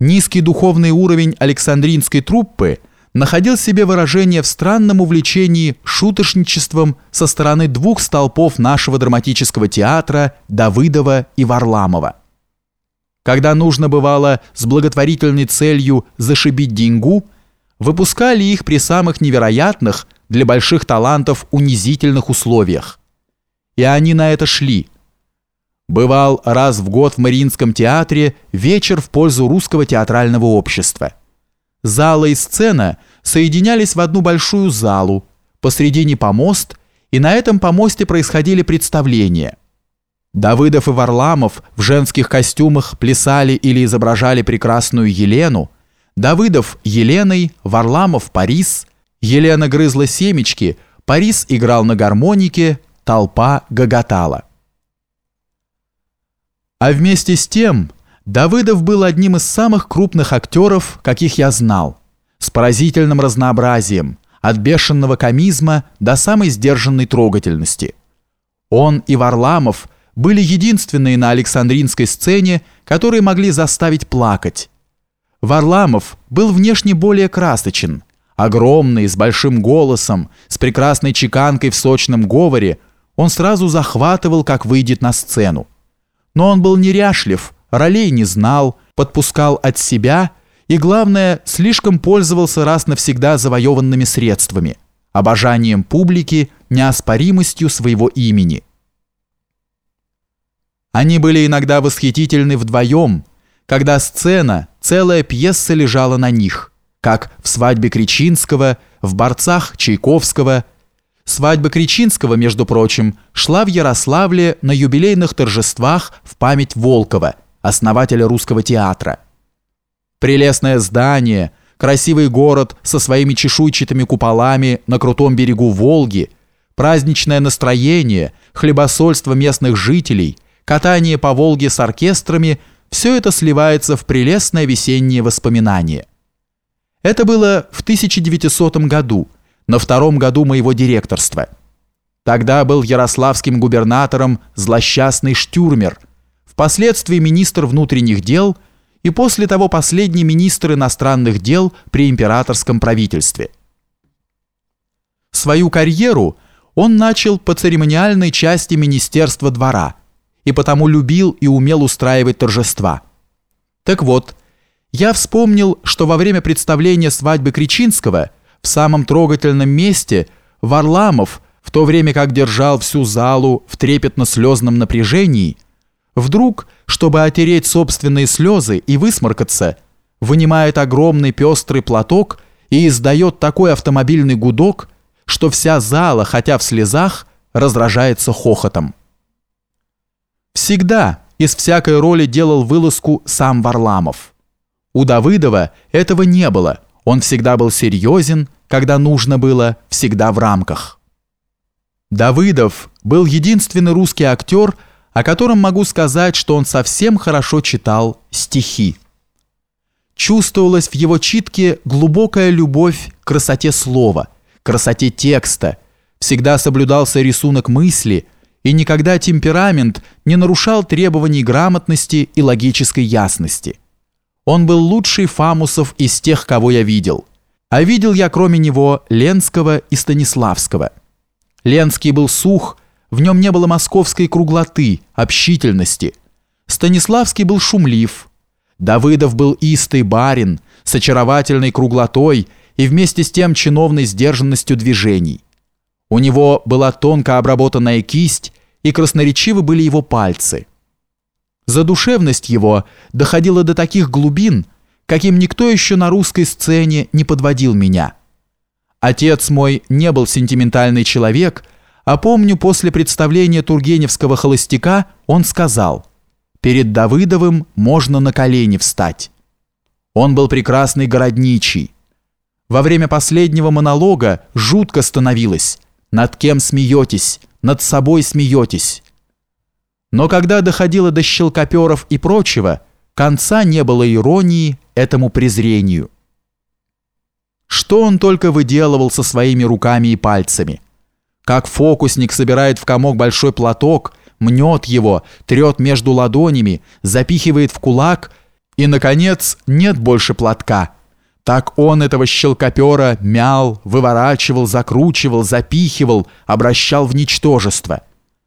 Низкий духовный уровень Александринской труппы находил себе выражение в странном увлечении шутошничеством со стороны двух столпов нашего драматического театра Давыдова и Варламова. Когда нужно бывало с благотворительной целью зашибить деньгу, выпускали их при самых невероятных для больших талантов унизительных условиях. И они на это шли – Бывал раз в год в Мариинском театре вечер в пользу русского театрального общества. Зала и сцена соединялись в одну большую залу, посредине помост, и на этом помосте происходили представления. Давыдов и Варламов в женских костюмах плясали или изображали прекрасную Елену, Давыдов – Еленой, Варламов – Парис, Елена грызла семечки, Парис играл на гармонике, толпа гоготала. А вместе с тем Давыдов был одним из самых крупных актеров, каких я знал, с поразительным разнообразием, от бешеного комизма до самой сдержанной трогательности. Он и Варламов были единственные на Александринской сцене, которые могли заставить плакать. Варламов был внешне более красочен, огромный, с большим голосом, с прекрасной чеканкой в сочном говоре, он сразу захватывал, как выйдет на сцену. Но он был неряшлив, ролей не знал, подпускал от себя и, главное, слишком пользовался раз навсегда завоеванными средствами, обожанием публики, неоспоримостью своего имени. Они были иногда восхитительны вдвоем, когда сцена, целая пьеса лежала на них, как в «Свадьбе Кричинского», в «Борцах» Чайковского – Свадьба Кричинского, между прочим, шла в Ярославле на юбилейных торжествах в память Волкова, основателя русского театра. Прелестное здание, красивый город со своими чешуйчатыми куполами на крутом берегу Волги, праздничное настроение, хлебосольство местных жителей, катание по Волге с оркестрами – все это сливается в прелестное весеннее воспоминание. Это было в 1900 году – на втором году моего директорства. Тогда был ярославским губернатором злосчастный Штюрмер, впоследствии министр внутренних дел и после того последний министр иностранных дел при императорском правительстве. Свою карьеру он начал по церемониальной части Министерства двора и потому любил и умел устраивать торжества. Так вот, я вспомнил, что во время представления свадьбы Кричинского – в самом трогательном месте Варламов, в то время как держал всю залу в трепетно-слезном напряжении, вдруг, чтобы отереть собственные слезы и высморкаться, вынимает огромный пестрый платок и издает такой автомобильный гудок, что вся зала, хотя в слезах, раздражается хохотом. Всегда из всякой роли делал вылазку сам Варламов. У Давыдова этого не было – он всегда был серьезен, когда нужно было, всегда в рамках. Давыдов был единственный русский актер, о котором могу сказать, что он совсем хорошо читал стихи. Чувствовалась в его читке глубокая любовь к красоте слова, красоте текста, всегда соблюдался рисунок мысли и никогда темперамент не нарушал требований грамотности и логической ясности. Он был лучший Фамусов из тех, кого я видел. А видел я кроме него Ленского и Станиславского. Ленский был сух, в нем не было московской круглоты, общительности. Станиславский был шумлив. Давыдов был истый барин, с очаровательной круглотой и вместе с тем чиновной сдержанностью движений. У него была тонко обработанная кисть, и красноречивы были его пальцы – Задушевность его доходила до таких глубин, каким никто еще на русской сцене не подводил меня. Отец мой не был сентиментальный человек, а помню, после представления Тургеневского холостяка он сказал «Перед Давыдовым можно на колени встать». Он был прекрасный городничий. Во время последнего монолога жутко становилось «Над кем смеетесь? Над собой смеетесь?» Но когда доходило до щелкоперов и прочего, конца не было иронии этому презрению. Что он только выделывал со своими руками и пальцами. Как фокусник собирает в комок большой платок, мнет его, трет между ладонями, запихивает в кулак И, наконец, нет больше платка. Так он этого щелкопера мял, выворачивал, закручивал, запихивал, обращал в ничтожество.